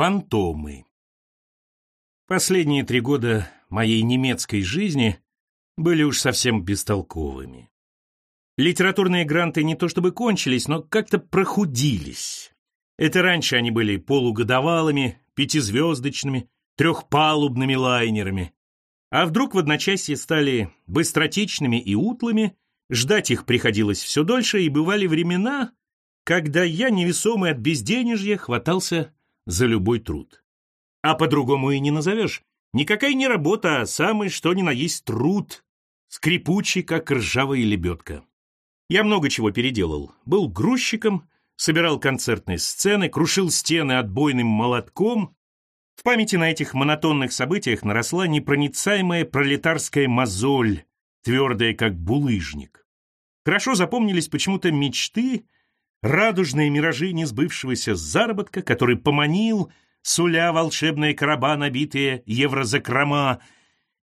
Фантомы. Последние три года моей немецкой жизни были уж совсем бестолковыми. Литературные гранты не то чтобы кончились, но как-то прохудились. Это раньше они были полугодовалыми, пятизвездочными, трехпалубными лайнерами. А вдруг в одночасье стали быстротечными и утлыми, ждать их приходилось все дольше, и бывали времена, когда я, невесомый от безденежья, хватался за любой труд. А по-другому и не назовешь. Никакая не работа, а самый что ни на есть труд, скрипучий, как ржавая лебедка. Я много чего переделал. Был грузчиком, собирал концертные сцены, крушил стены отбойным молотком. В памяти на этих монотонных событиях наросла непроницаемая пролетарская мозоль, твердая, как булыжник. Хорошо запомнились почему-то мечты — радужные миражи несбывшегося заработка, который поманил, суля волшебные короба, набитые еврозакрома,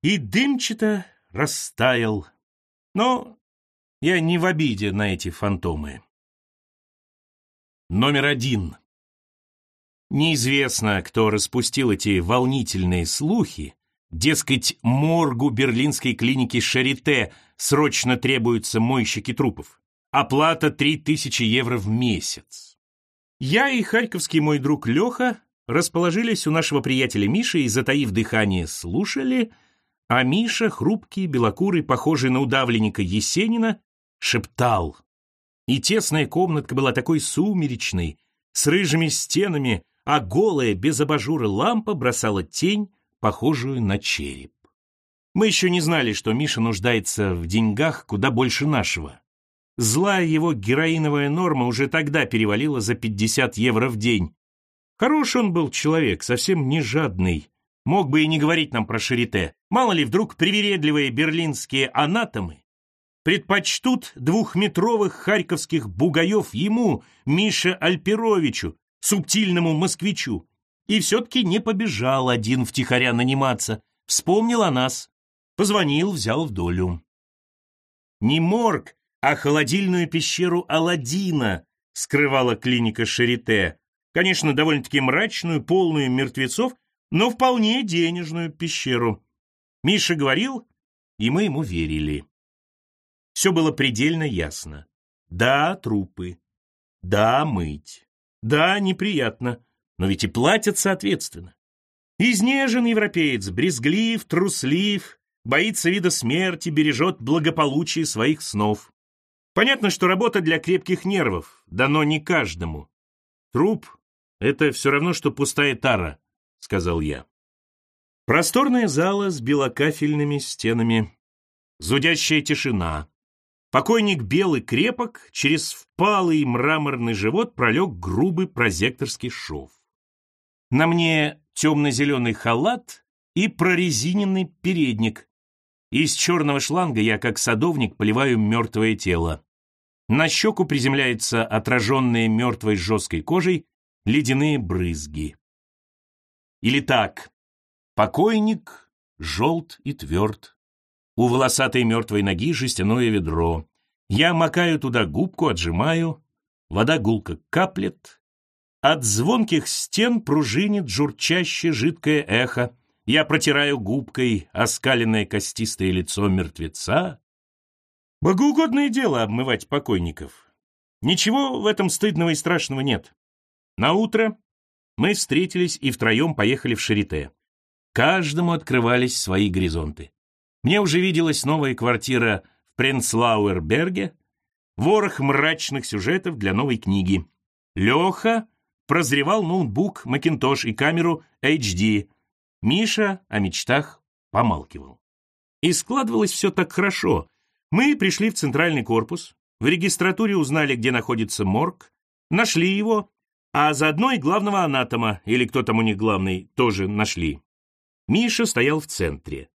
и дымчато растаял. Но я не в обиде на эти фантомы. Номер один. Неизвестно, кто распустил эти волнительные слухи, дескать, моргу берлинской клиники Шарите срочно требуются мойщики трупов. Оплата 3000 евро в месяц. Я и харьковский мой друг Леха расположились у нашего приятеля Миши и, затаив дыхание, слушали, а Миша, хрупкий, белокурый, похожий на удавленника Есенина, шептал. И тесная комнатка была такой сумеречной, с рыжими стенами, а голая, без абажура лампа бросала тень, похожую на череп. Мы еще не знали, что Миша нуждается в деньгах куда больше нашего. Злая его героиновая норма уже тогда перевалила за 50 евро в день. Хороший он был человек, совсем не жадный. Мог бы и не говорить нам про Шарите. Мало ли, вдруг привередливые берлинские анатомы предпочтут двухметровых харьковских бугаев ему, Мише Альперовичу, субтильному москвичу. И все-таки не побежал один втихаря наниматься. Вспомнил о нас. Позвонил, взял в долю. Не морг, а холодильную пещеру Аладдина скрывала клиника Шарите. Конечно, довольно-таки мрачную, полную мертвецов, но вполне денежную пещеру. Миша говорил, и мы ему верили. Все было предельно ясно. Да, трупы. Да, мыть. Да, неприятно. Но ведь и платят соответственно. Изнежен европеец, брезглив, труслив, боится вида смерти, бережет благополучие своих снов. Понятно, что работа для крепких нервов, дано не каждому. Труп — это все равно, что пустая тара, — сказал я. Просторная зала с белокафельными стенами, зудящая тишина. Покойник белый крепок, через впалый мраморный живот пролег грубый прозекторский шов. На мне темно-зеленый халат и прорезиненный передник. Из черного шланга я, как садовник, поливаю мертвое тело. На щеку приземляются отраженные мертвой жесткой кожей ледяные брызги. Или так. Покойник желт и тверд. У волосатой мертвой ноги жестяное ведро. Я макаю туда губку, отжимаю. Вода гулко каплет. От звонких стен пружинит журчаще жидкое эхо. Я протираю губкой оскаленное костистое лицо мертвеца. Богоугодное дело обмывать покойников. Ничего в этом стыдного и страшного нет. На утро мы встретились и втроем поехали в Шарите. Каждому открывались свои горизонты. Мне уже виделась новая квартира в Пренцлауэрберге, ворох мрачных сюжетов для новой книги. Леха прозревал ноутбук, Макинтош и камеру HD. Миша о мечтах помалкивал. И складывалось все так хорошо — мы пришли в центральный корпус, в регистратуре узнали, где находится морг, нашли его, а заодно и главного анатома, или кто там у них главный, тоже нашли. Миша стоял в центре.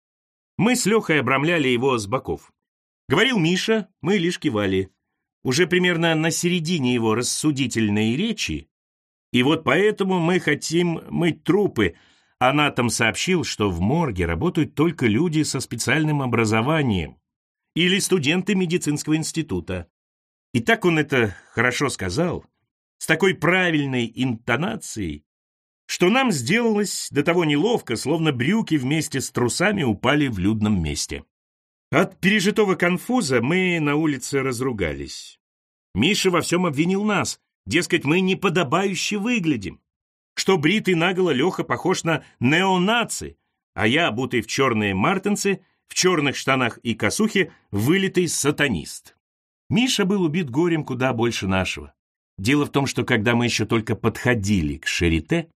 Мы с Лехой обрамляли его с боков. Говорил Миша, мы лишь кивали. Уже примерно на середине его рассудительной речи. И вот поэтому мы хотим мыть трупы. Анатом сообщил, что в морге работают только люди со специальным образованием или студенты медицинского института. И так он это хорошо сказал, с такой правильной интонацией, что нам сделалось до того неловко, словно брюки вместе с трусами упали в людном месте. От пережитого конфуза мы на улице разругались. Миша во всем обвинил нас, дескать, мы неподобающе выглядим, что бритый наголо Леха похож на неонаци, а я, обутый в черные мартинцы, в черных штанах и косухе, вылитый сатанист. Миша был убит горем куда больше нашего. Дело в том, что когда мы еще только подходили к Шарите,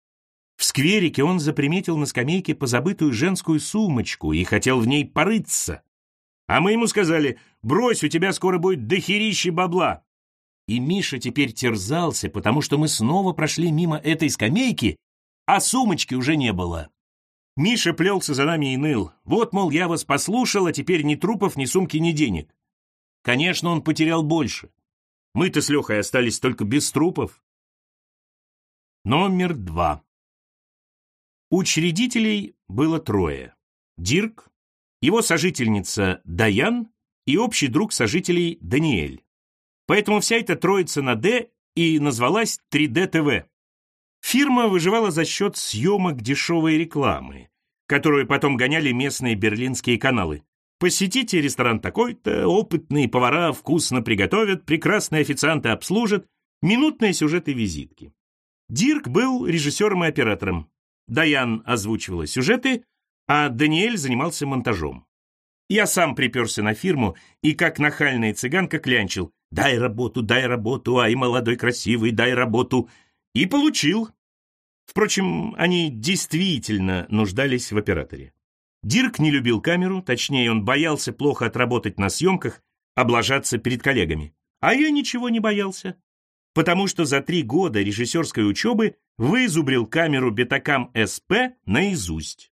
в скверике он заприметил на скамейке позабытую женскую сумочку и хотел в ней порыться. А мы ему сказали, брось, у тебя скоро будет дохерища бабла. И Миша теперь терзался, потому что мы снова прошли мимо этой скамейки, а сумочки уже не было. Миша плелся за нами и ныл. Вот, мол, я вас послушал, а теперь ни трупов, ни сумки, ни денег. Конечно, он потерял больше. Мы-то с Лехой остались только без трупов. Номер два. Учредителей было трое. Дирк, его сожительница Даян и общий друг сожителей Даниэль. Поэтому вся эта троица на «Д» и назвалась 3D ТВ. Фирма выживала за счет съемок дешевой рекламы, которую потом гоняли местные берлинские каналы. Посетите ресторан такой-то, опытные повара вкусно приготовят, прекрасные официанты обслужат, минутные сюжеты визитки. Дирк был режиссером и оператором. Даян озвучивала сюжеты, а Даниэль занимался монтажом. Я сам приперся на фирму и, как нахальная цыганка, клянчил «Дай работу, дай работу, ай, молодой красивый, дай работу!» И получил. Впрочем, они действительно нуждались в операторе. Дирк не любил камеру, точнее, он боялся плохо отработать на съемках, облажаться перед коллегами. А я ничего не боялся потому что за три года режиссерской учебы вызубрил камеру Бетакам СП наизусть.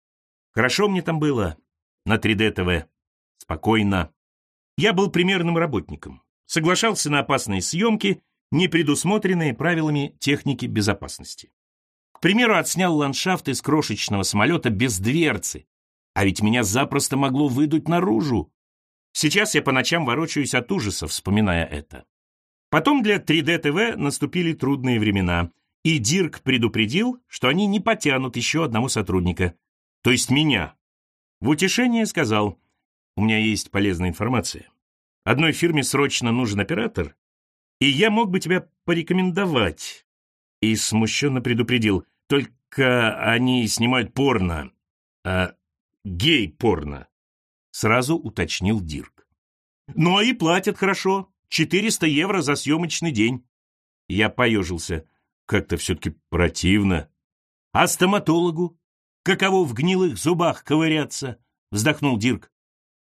Хорошо мне там было, на 3D-ТВ. Спокойно. Я был примерным работником. Соглашался на опасные съемки, не предусмотренные правилами техники безопасности. К примеру, отснял ландшафт из крошечного самолета без дверцы, а ведь меня запросто могло выдуть наружу. Сейчас я по ночам ворочаюсь от ужаса, вспоминая это. Потом для 3D-ТВ наступили трудные времена, и Дирк предупредил, что они не потянут еще одного сотрудника, то есть меня. В утешение сказал, у меня есть полезная информация. Одной фирме срочно нужен оператор, и я мог бы тебя порекомендовать. И смущенно предупредил, только они снимают порно, а гей-порно. Сразу уточнил Дирк. Ну, а и платят хорошо. 400 евро за съемочный день. Я поежился. Как-то все-таки противно. А стоматологу? Каково в гнилых зубах ковыряться? Вздохнул Дирк.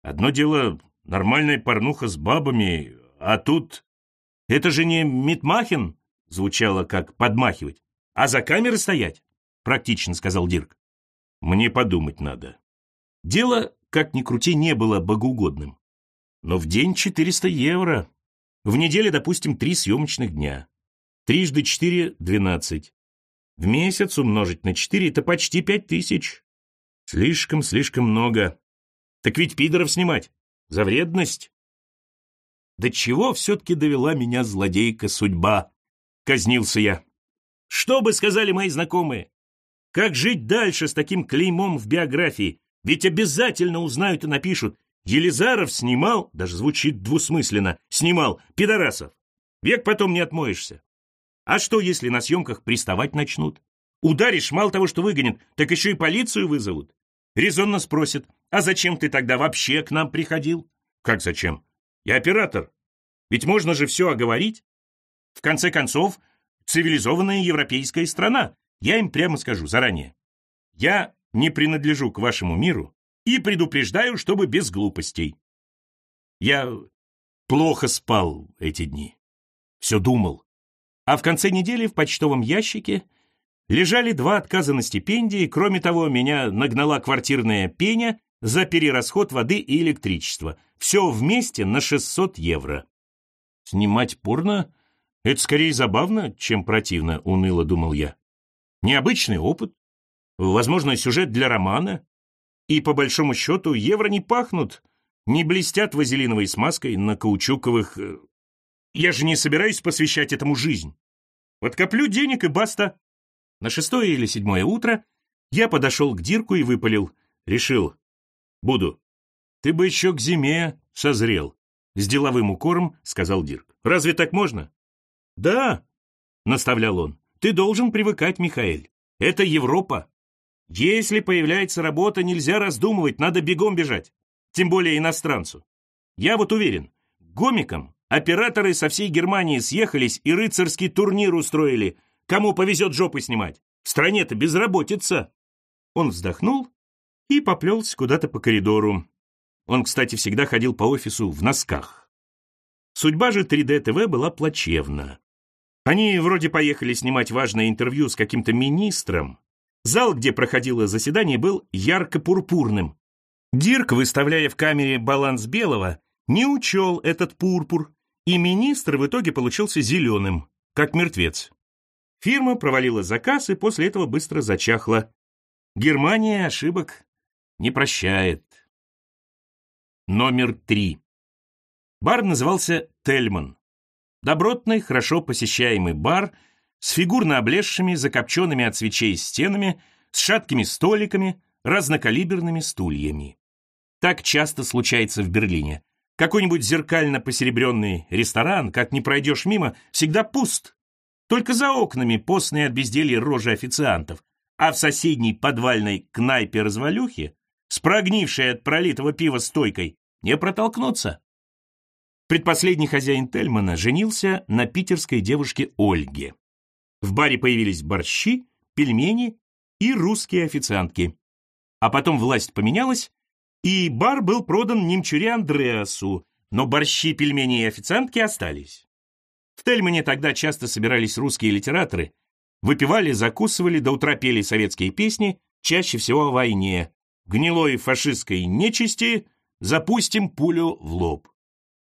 Одно дело нормальная порнуха с бабами, а тут... Это же не Митмахин, звучало как подмахивать, а за камерой стоять, практично сказал Дирк. Мне подумать надо. Дело, как ни крути, не было богоугодным. Но в день 400 евро в неделе, допустим, три съемочных дня. Трижды четыре — двенадцать. В месяц умножить на четыре — это почти пять тысяч. Слишком-слишком много. Так ведь пидоров снимать. За вредность. До чего все-таки довела меня злодейка судьба? Казнился я. Что бы сказали мои знакомые? Как жить дальше с таким клеймом в биографии? Ведь обязательно узнают и напишут. Елизаров снимал, даже звучит двусмысленно, снимал пидорасов. Век потом не отмоешься. А что, если на съемках приставать начнут? Ударишь, мало того, что выгонят, так еще и полицию вызовут. Резонно спросят, а зачем ты тогда вообще к нам приходил? Как зачем? Я оператор. Ведь можно же все оговорить. В конце концов, цивилизованная европейская страна. Я им прямо скажу заранее. Я не принадлежу к вашему миру, и предупреждаю, чтобы без глупостей. Я плохо спал эти дни. Все думал. А в конце недели в почтовом ящике лежали два отказа на стипендии, кроме того, меня нагнала квартирная пеня за перерасход воды и электричества. Все вместе на 600 евро. Снимать порно — это скорее забавно, чем противно, уныло думал я. Необычный опыт, возможно, сюжет для романа, и, по большому счету, евро не пахнут, не блестят вазелиновой смазкой на каучуковых... Э, я же не собираюсь посвящать этому жизнь. Вот коплю денег и баста. На шестое или седьмое утро я подошел к Дирку и выпалил. Решил. Буду. Ты бы еще к зиме созрел. С деловым укором сказал Дирк. Разве так можно? Да, наставлял он. Ты должен привыкать, Михаэль. Это Европа. Если появляется работа, нельзя раздумывать, надо бегом бежать. Тем более иностранцу. Я вот уверен, гомикам операторы со всей Германии съехались и рыцарский турнир устроили. Кому повезет жопы снимать? В стране-то безработица. Он вздохнул и поплелся куда-то по коридору. Он, кстати, всегда ходил по офису в носках. Судьба же 3D-ТВ была плачевна. Они вроде поехали снимать важное интервью с каким-то министром. Зал, где проходило заседание, был ярко-пурпурным. Дирк, выставляя в камере баланс белого, не учел этот пурпур, и министр в итоге получился зеленым, как мертвец. Фирма провалила заказ и после этого быстро зачахла. Германия ошибок не прощает. Номер три. Бар назывался «Тельман». Добротный, хорошо посещаемый бар с фигурно облезшими, закопченными от свечей стенами, с шаткими столиками, разнокалиберными стульями. Так часто случается в Берлине. Какой-нибудь зеркально посеребренный ресторан, как не пройдешь мимо, всегда пуст. Только за окнами постные от безделья рожи официантов, а в соседней подвальной кнайпе-развалюхе, с прогнившей от пролитого пива стойкой, не протолкнуться. Предпоследний хозяин Тельмана женился на питерской девушке Ольге. В баре появились борщи, пельмени и русские официантки. А потом власть поменялась, и бар был продан немчуре Андреасу, но борщи, пельмени и официантки остались. В Тельмане тогда часто собирались русские литераторы, выпивали, закусывали, до утра пели советские песни, чаще всего о войне, гнилой фашистской нечисти, запустим пулю в лоб.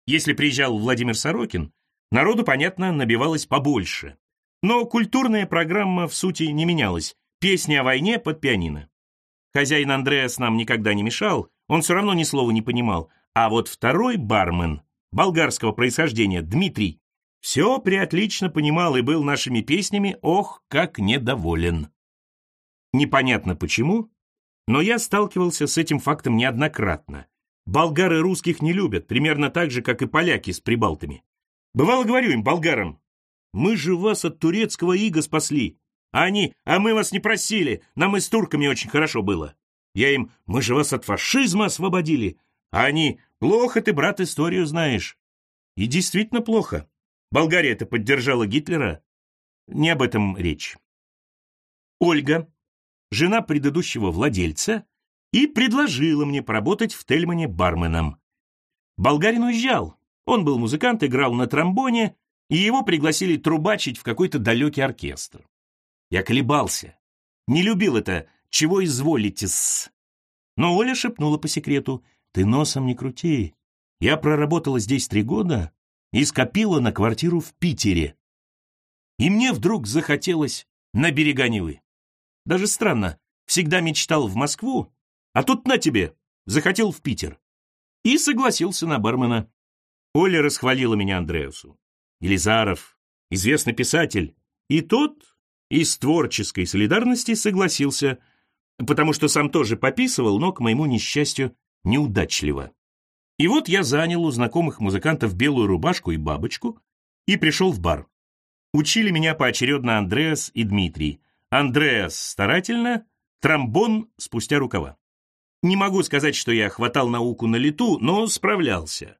Если приезжал Владимир Сорокин, народу, понятно, набивалось побольше. Но культурная программа в сути не менялась. Песни о войне под пианино. Хозяин Андреас нам никогда не мешал, он все равно ни слова не понимал. А вот второй бармен, болгарского происхождения, Дмитрий, все приотлично понимал и был нашими песнями, ох, как недоволен. Непонятно почему, но я сталкивался с этим фактом неоднократно. Болгары русских не любят, примерно так же, как и поляки с прибалтами. Бывало говорю им, болгарам, мы же вас от турецкого ига спасли. А они, а мы вас не просили, нам и с турками очень хорошо было. Я им, мы же вас от фашизма освободили. А они, плохо ты, брат, историю знаешь. И действительно плохо. Болгария это поддержала Гитлера. Не об этом речь. Ольга, жена предыдущего владельца, и предложила мне поработать в Тельмане барменом. Болгарин уезжал. Он был музыкант, играл на тромбоне, и его пригласили трубачить в какой-то далекий оркестр. Я колебался. Не любил это «чего изволите-с». Но Оля шепнула по секрету «ты носом не крути. Я проработала здесь три года, и скопила на квартиру в Питере. И мне вдруг захотелось на берега Невы. Даже странно, всегда мечтал в Москву, а тут на тебе, захотел в Питер. И согласился на бармена. Оля расхвалила меня Андреусу. Елизаров, известный писатель, и тот из творческой солидарности согласился, потому что сам тоже пописывал, но, к моему несчастью, неудачливо. И вот я занял у знакомых музыкантов белую рубашку и бабочку и пришел в бар. Учили меня поочередно Андреас и Дмитрий. Андреас старательно, тромбон спустя рукава. Не могу сказать, что я хватал науку на лету, но справлялся.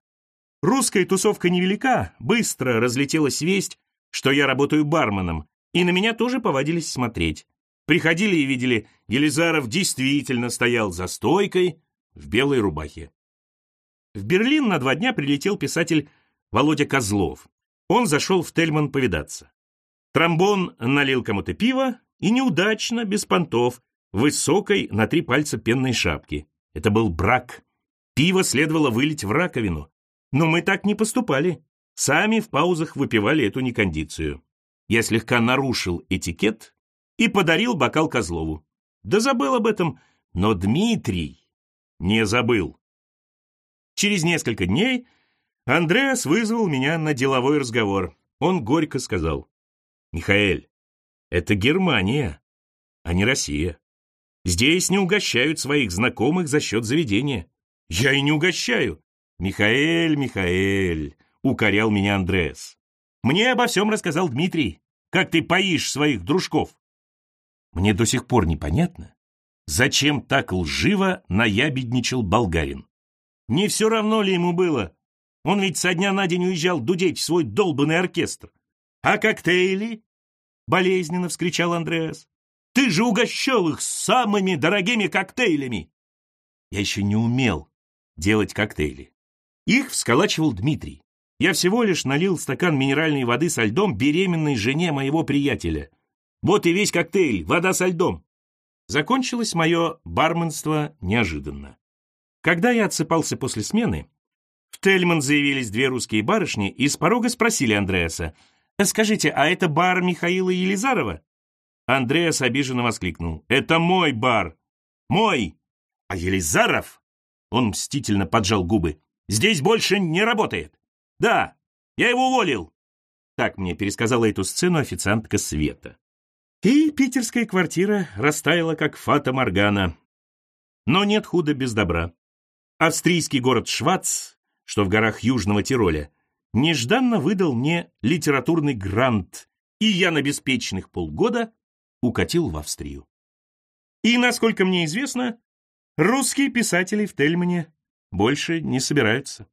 Русская тусовка невелика, быстро разлетелась весть, что я работаю барменом, и на меня тоже повадились смотреть. Приходили и видели, Елизаров действительно стоял за стойкой в белой рубахе. В Берлин на два дня прилетел писатель Володя Козлов. Он зашел в Тельман повидаться. Тромбон налил кому-то пиво и неудачно, без понтов, высокой на три пальца пенной шапки. Это был брак. Пиво следовало вылить в раковину. Но мы так не поступали. Сами в паузах выпивали эту некондицию. Я слегка нарушил этикет и подарил бокал Козлову. Да забыл об этом, но Дмитрий не забыл. Через несколько дней Андреас вызвал меня на деловой разговор. Он горько сказал, «Михаэль, Это Германия, а не Россия. Здесь не угощают своих знакомых за счет заведения. Я и не угощаю. Михаэль, Михаэль, укорял меня Андреас. Мне обо всем рассказал Дмитрий, как ты поишь своих дружков. Мне до сих пор непонятно, зачем так лживо наябедничал болгарин. Не все равно ли ему было? Он ведь со дня на день уезжал дудеть в свой долбанный оркестр. А коктейли? Болезненно вскричал Андреас. Ты же угощал их самыми дорогими коктейлями. Я еще не умел делать коктейли. Их всколачивал Дмитрий. Я всего лишь налил стакан минеральной воды со льдом беременной жене моего приятеля. Вот и весь коктейль, вода со льдом. Закончилось мое барменство неожиданно. Когда я отсыпался после смены, в Тельман заявились две русские барышни и с порога спросили Андреаса, «Скажите, а это бар Михаила Елизарова?» Андреас обиженно воскликнул. «Это мой бар! Мой! А Елизаров?» Он мстительно поджал губы. «Здесь больше не работает! Да, я его уволил!» Так мне пересказала эту сцену официантка Света. И питерская квартира растаяла, как фата Моргана. Но нет худа без добра. Австрийский город Швац, что в горах Южного Тироля, нежданно выдал мне литературный грант, и я на беспечных полгода укатил в Австрию. И, насколько мне известно, русские писатели в Тельмане больше не собираются.